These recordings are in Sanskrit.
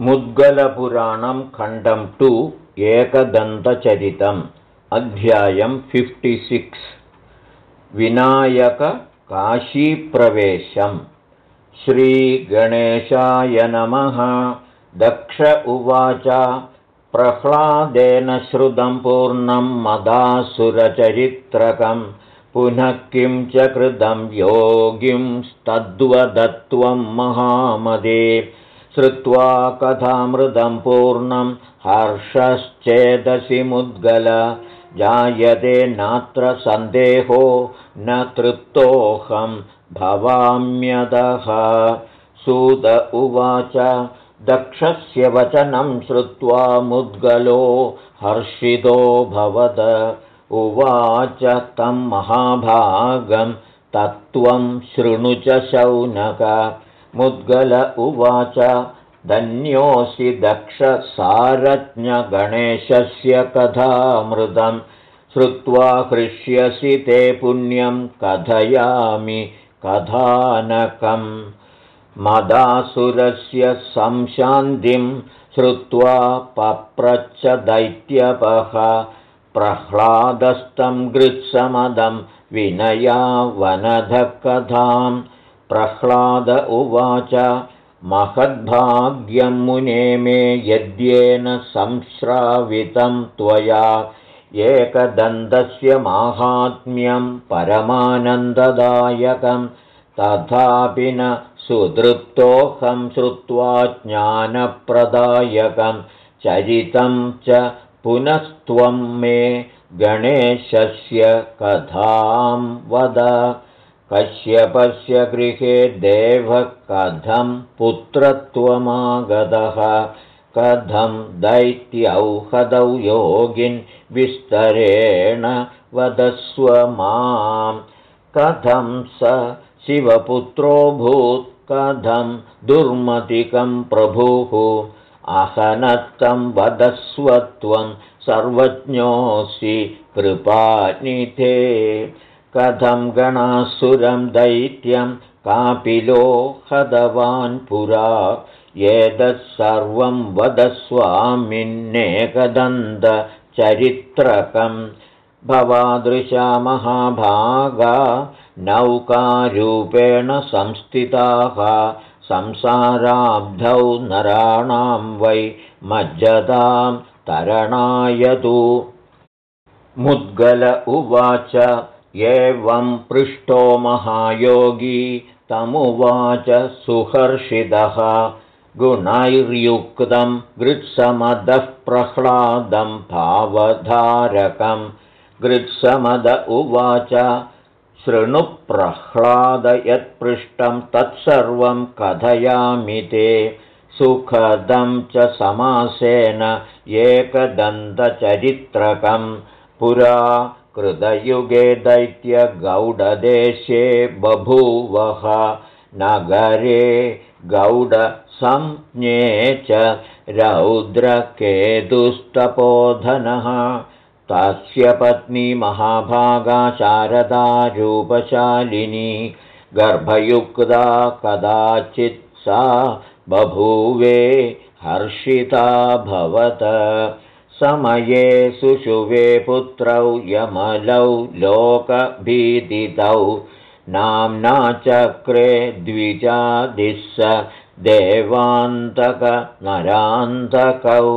मुद्गलपुराणं खण्डं टु एकदन्तचरितम् अध्यायं फिफ्टिसिक्स् विनायककाशीप्रवेशम् श्रीगणेशाय नमः। दक्ष उवाच। प्रह्लादेन श्रुतं पूर्णं मदासुरचरित्रकं पुनः किं च कृतं योगिंस्तद्वदत्वं महामदे श्रुत्वा कथामृतं पूर्णं हर्षश्चेदसि मुद्गल जायते नात्र सन्देहो न तृप्तोऽहं भवाम्यदः। सुद उवाच दक्षस्य वचनं श्रुत्वा मुद्गलो हर्षितो भवद। उवाच तं महाभागं तत्त्वं शृणु च शौनक मुद्गल उवाच। धन्योऽसि दक्षसारज्ञगणेशस्य कथामृतं श्रुत्वा हृष्यसि ते पुण्यं कथयामि कथानकम्। मदासुरस्य संशान्तिं श्रुत्वा पप्रच्छ दैत्यपः। प्रह्लादस्तं गृत्समदं विनया वनधकथाम् प्रह्लाद उवाच महद्भाग्यं मुने मे यद्येन संश्रावितं त्वया एकदन्तस्य माहात्म्यं परमानन्ददायकं तथापि न सुदृप्तोऽहं श्रुत्वा ज्ञानप्रदायकं चरितं च पुनस्त्वं मे गणेशस्य कथां वद कश्यपस्य गृहे देवः कथं पुत्रत्वमागतः। कथं दैत्यौहदौ योगिन् विस्तरेण वदस्व मां कथं स शिवपुत्रोऽभूत् कथं दुर्मतिकं प्रभुः। अहनत्तं वदस्व त्वं सर्वज्ञोऽसि कृपानिधे कथं गणासुरं दैत्यं कापिलो हदवान् पुरा एतत्सर्वं वदस्वामिन्नेकदन्तचरित्रकं भवादृशा महाभागा नौकारूपेण संस्थिताः संसाराब्धौ नराणां वै मज्जतां तरणायतु मुद्गल उवाच एवं पृष्टो महायोगी तमुवाच सुहर्षिदः गुणैर्युक्तं गृत्समदः प्रह्लादं भावधारकं। गृत्समद उवाच शृणुप्रह्लाद यत्पृष्टं तत्सर्वं कथयामि ते। सुखदं च समासेन एकदन्तचरित्रकं। पुरा कृतयुगे दैत्यगौडदेशे बभूवः नगरे गौडसंज्ञे च रौद्रकेतुस्तपोधनः। तस्य पत्नी महाभागा शारदारूपशालिनी गर्भयुक्ता कदाचित् सा बभूवे हर्षिता भवत समये सुशुवे पुत्रौ यमलौ लोकभीदितौ नाम्ना चक्रे द्विजादिस्स देवान्तकनरान्तकौ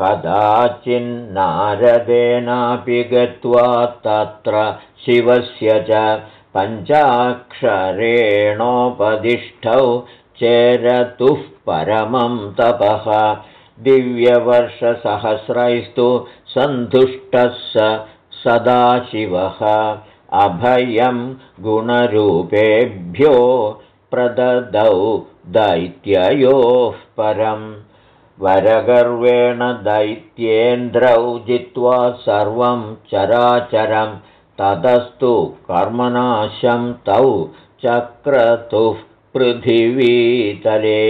कदाचिन्नारदेनापि गत्वा तत्र शिवस्य च पञ्चाक्षरेणोपदिष्टौ चेरतुः परमं तपः दिव्यवर्षसहस्रैस्तु सन्तुष्टः स सदाशिवः। अभयं गुणरूपेभ्यो प्रददौ दैत्ययोः परम् वरगर्वेण दैत्येन्द्रौ जित्वा सर्वं चराचरं ततस्तु कर्मनाशं तौ चक्रतुः पृथिवीतले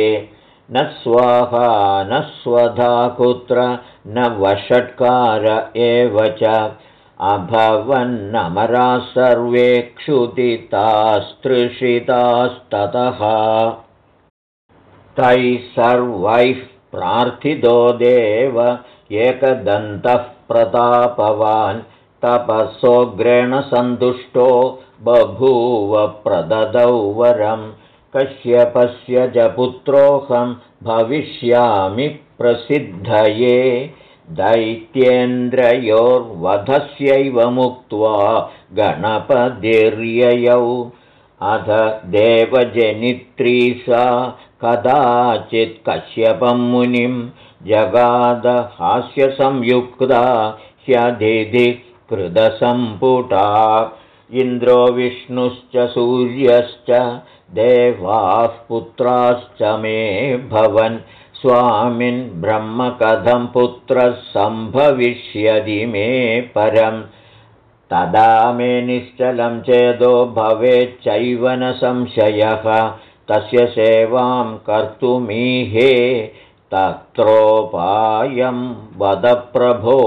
न स्वाहा न स्वधा कुत्र न वषट्कार एव च। अभवन्नमरा सर्वे क्षुदितास्तृषितास्ततः। तैः सर्वैः प्रार्थितो देव एकदन्तः प्रतापवान्। तपसोग्रेण सन्तुष्टो बभूव प्रददौ वरं कश्यपस्य च पुत्रोऽहं भविष्यामि प्रसिद्धये। दैत्येन्द्रयोर्वधस्यैव मुक्त्वा गणपतिर्ययौ। अथ देवजनित्री सा कदाचित् कश्यपं मुनिं जगादहास्यसंयुक्ता ह्यधिधि कृदसम्पुटा। इन्द्रो विष्णुश्च सूर्यश्च देवाः पुत्राश्च मे भवन्। स्वामिन् ब्रह्मकथं पुत्रः सम्भविष्यति मे परम्। तदा मे निश्चलं चेदो भवेच्चैव न संशयः। तस्य सेवां कर्तुमीहे तत्रोपायं वदप्रभो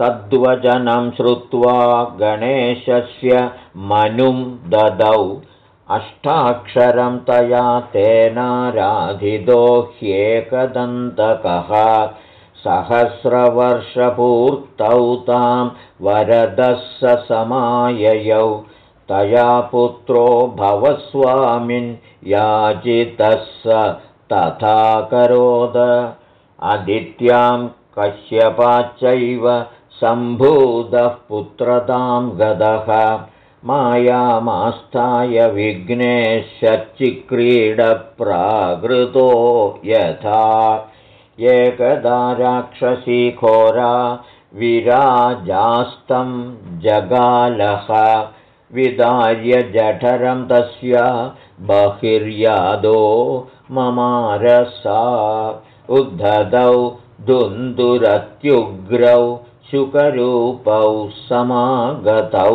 तस्यास्तद्वचनं श्रुत्वा गणेशस्य मनुं ददौ। अष्टाक्षरं तया तेनाराधितो ह्येकदन्तकः। सहस्रवर्षपूर्तौ तां वरदः समाययौ। तया पुत्रो भवस्वामिन् याचितः स तथा करोद अदित्यां कश्यपाच्चैव सम्भूतः पुत्रतां गदः। मायामास्थाय विघ्नेश्चिक्रीडप्राकृतो यथा। एकदा राक्षसीघोरा विराजास्तं जगालः। विदार्य जठरं तस्य बहिर्यादो ममारसा। उद्धतौ दुन्दुरत्युग्रौ शुकरूपौ समागतौ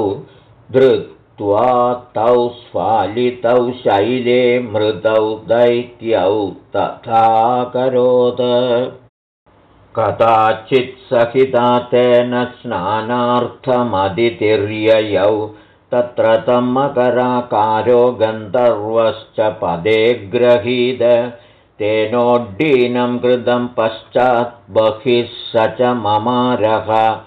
धृत्वा तौ स्फालितौ शैले मृतौ दैत्यौ तथा करोत्। कदाचित्सहिता तेन स्नानार्थमदितिर्ययौ तत्र तं मकराकारो गन्धर्वश्च पदे ग्रहीद तेनोड्डीनं कृतं पश्चात् बहिः स च ममारः।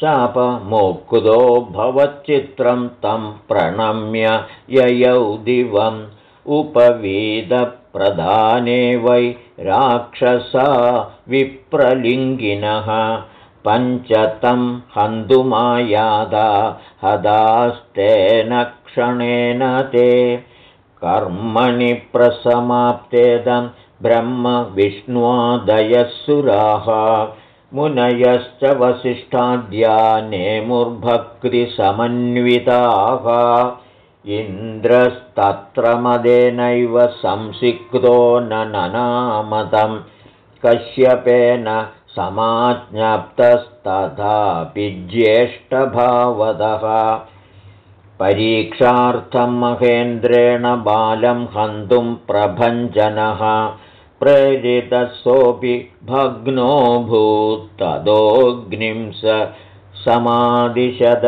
शापमुक्तो भवच्चित्रं तं प्रणम्य ययौ दिवम्। उपवीदप्रधाने वै राक्षसा विप्रलिङ्गिनः। पञ्चतं हन्तुमायादा हदास्तेन क्षणेन ते कर्मणि प्रसमाप्तेदं ब्रह्मविष्णुवादयःसुराः मुनयश्च वसिष्ठाद्या नेमुर्भक्तिसमन्विताः इन्द्रस्तत्र मदेनैव संसिक्तो न ननामतं। कश्यपेन समाज्ञप्तस्तथापि ज्येष्ठभावदः। परीक्षार्थं महेन्द्रेण बालं हन्तुं प्रभञ्जनः प्रेरितसोऽपि भग्नोऽभूत्तदोऽग्निं स समादिशद।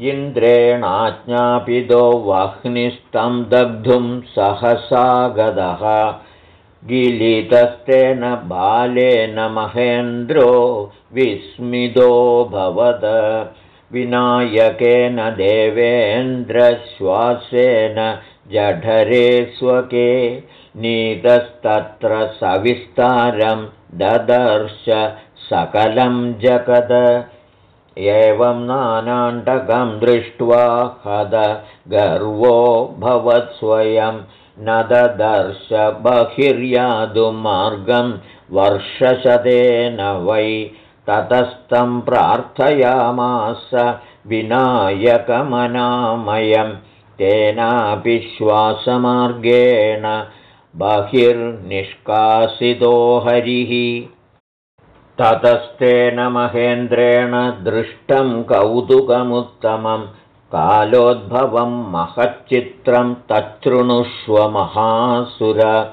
इन्द्रेणाज्ञापितो वह्निस्तं दग्धुं सहसा गदः गिलितस्तेन बालेन महेन्द्रो विस्मितोऽभवद विनायकेन देवेन्द्रश्वासेन जठरे स्वके नीतस्तत्र सविस्तारं ददर्श सकलं जगद। एवं नानाण्डकं दृष्ट्वा हद गर्वो भवत्स्वयं न ददर्श बहिर्यादुमार्गं वर्षशतेन वै। ततस्तं प्रार्थयामास विनायकमनामयं। तेनापि श्वासमार्गेण बहिर्निष्कासितो हरिः। ततस्तेन महेन्द्रेण दृष्टं कौतुकमुत्तमं कालोद्भवं महच्चित्रं तच्छृणुष्व महासुर।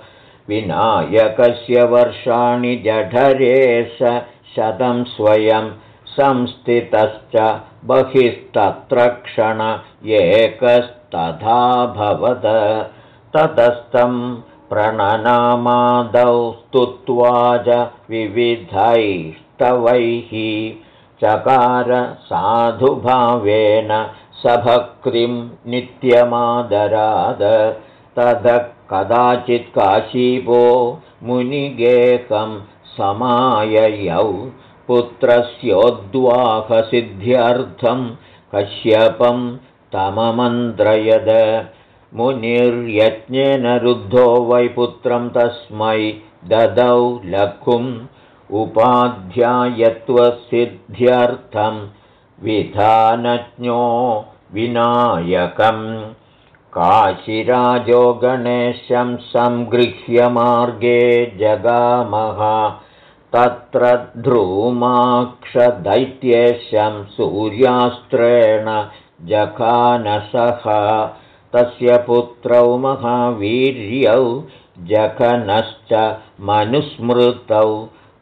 विनायकस्य वर्षाणि जठरे स शतं स्वयं संस्थितश्च बहिस्तत्र क्षण एकस्तथाभवद ततस्तं प्रणनामादौ स्तुत्वा च विविधैस्तवैः चकार साधुभावेन सभक्तिं नित्यमादराद। ततः कदाचित् काशीपो मुनिगेकं समाययौ। पुत्रस्योद्वाहसिद्ध्यर्थं कश्यपं तममन्त्रयद मुनिर्यज्ञेन रुद्धो वै पुत्रं तस्मै ददौ लघुम् उपाध्यायत्वसिद्ध्यर्थं विधानज्ञो विनायकम्। काशिराजो गणेशं सङ्गृह्य मार्गे जगामः तत्र ध्रूमाक्षदैत्येशं सूर्यास्त्रेण जखानसः तस्य पुत्रौ महावीर्यौ जखनश्च मनुस्मृतौ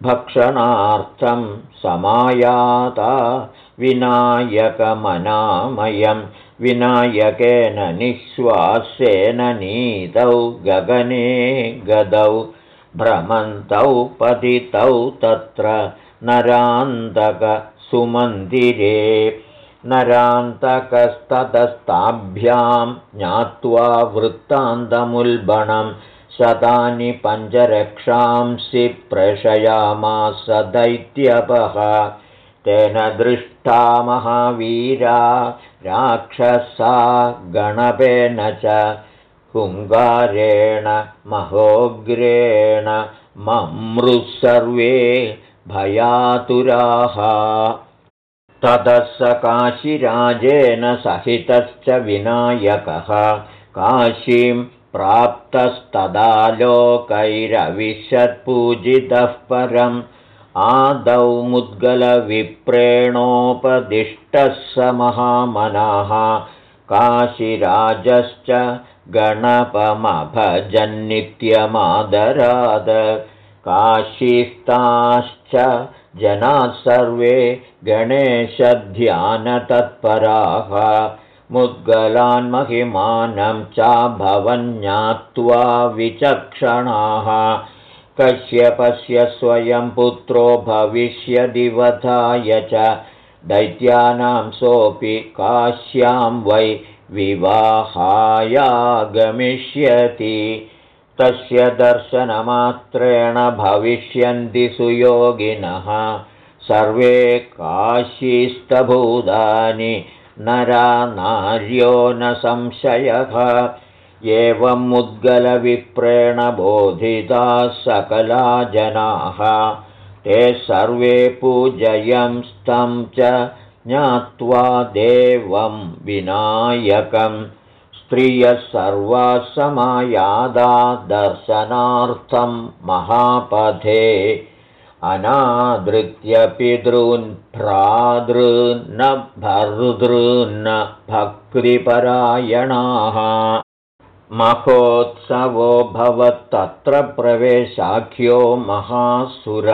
भक्षणार्थं समायाता विनायकमनामयं विनायकेन निःश्वासेन नीतौ गगने गदौ भ्रमन्तौ पतितौ तत्र नरान्तकसुमन्दिरे नरान्तकस्ततस्ताभ्यां ज्ञात्वा वृत्तान्तमुल्बणं शतानि पञ्चरक्षांसि प्रेषयामास दैत्यपः। तेन दृष्टा महावीरा राक्षसा गणपेन च हुङ्गारेण महोग्रेण ममृत्सर्वे भयातुराः ततः स काशीराजेन सहितश्च विनायकः। काशीं प्राप्तस्तदालोकैरविशत्पूजितः परम् आदौ मुद्गलविप्रेणोपदिष्टः स महामनाः। काशीराजश्च गणपमभजन्नित्यमादराद। काशीस्ताश्च जनाः सर्वे गणेशध्यानतत्पराः। मुद्गलान्महिमानं चाभवन्ज्ञात्वा विचक्षणाः। कश्यपस्य स्वयं पुत्रो भविष्यदिवधाय च। दैत्यानां सोऽपि काश्यां वै विवाहायागमिष्यति तस्य दर्शनमात्रेण भविष्यन्ति सुयोगिनः। सर्वे काशीस्तभूतानि नरा नार्यो न संशयः। एवं मुद्गलविप्रेण बोधिताः सकला जनाः। ते सर्वे पूजयंस्तं च ज्ञात्वा देवं विनायकम् स्त्रियः सर्वाः समायादा दर्शनार्थं महापथे अनादृत्य पितॄन् भ्रातॄन्न भर्तॄन्न भक्तिपरायणाः। महोत्सवो भवत्तत्र प्रवेशाख्यो महासुर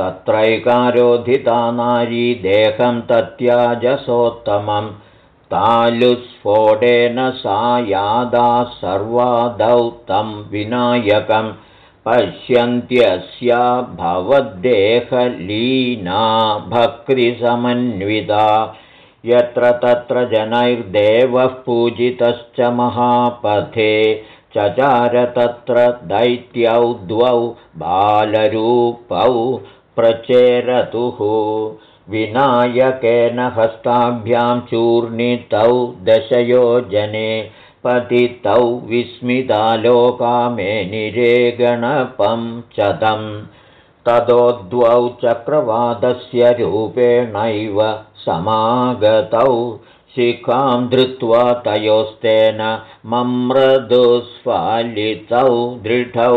तत्रैकारोधिता नारी देहं तत्याजसोत्तमम् तालुस्फोटेन सा यादा सर्वादौ तं विनायकं पश्यन्त्यस्या भवद्देहलीना भक्तिसमन्विता। यत्र तत्र जनैर्देवः पूजितश्च महापथे चचार तत्र दैत्यौ द्वौ बालरूपौ प्रचेरतुः विनायकेन हस्ताभ्यां चूर्णितौ दशयोजने पतितौ विस्मितालोकामेनिरे गणपं च तं ततो द्वौ चक्रवादस्य रूपेणैव समागतौ। शिखां धृत्वा तयोस्तेन मम्रदुस्फालितौ दृढौ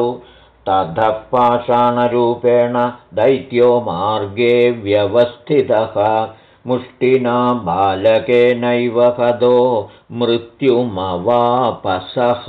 ततः पाषाणरूपेण दैत्यो मार्गे व्यवस्थितः। मुष्टिना बालकेनैव हदो मृत्युमवापसः।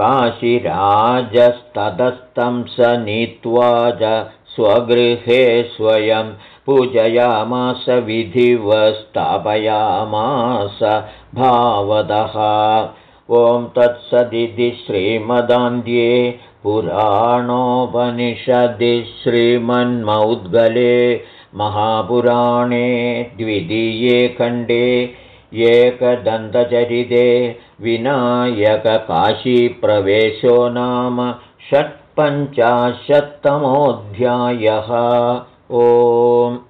काशिराजस्ततस्तं स नीत्वा च स्वगृहे स्वयं पूजयामास विधिवस्तापयामास भावदः। ॐ तत्सदिति श्रीमदान्ध्ये पुराणोपनिषदि श्रीमन्मौद्गले महापुराणे द्वितीये खण्डे एकदन्तचरिते विनायककाशीप्रवेशो नाम षट्पञ्चाशत्तमोऽध्यायः। ओम्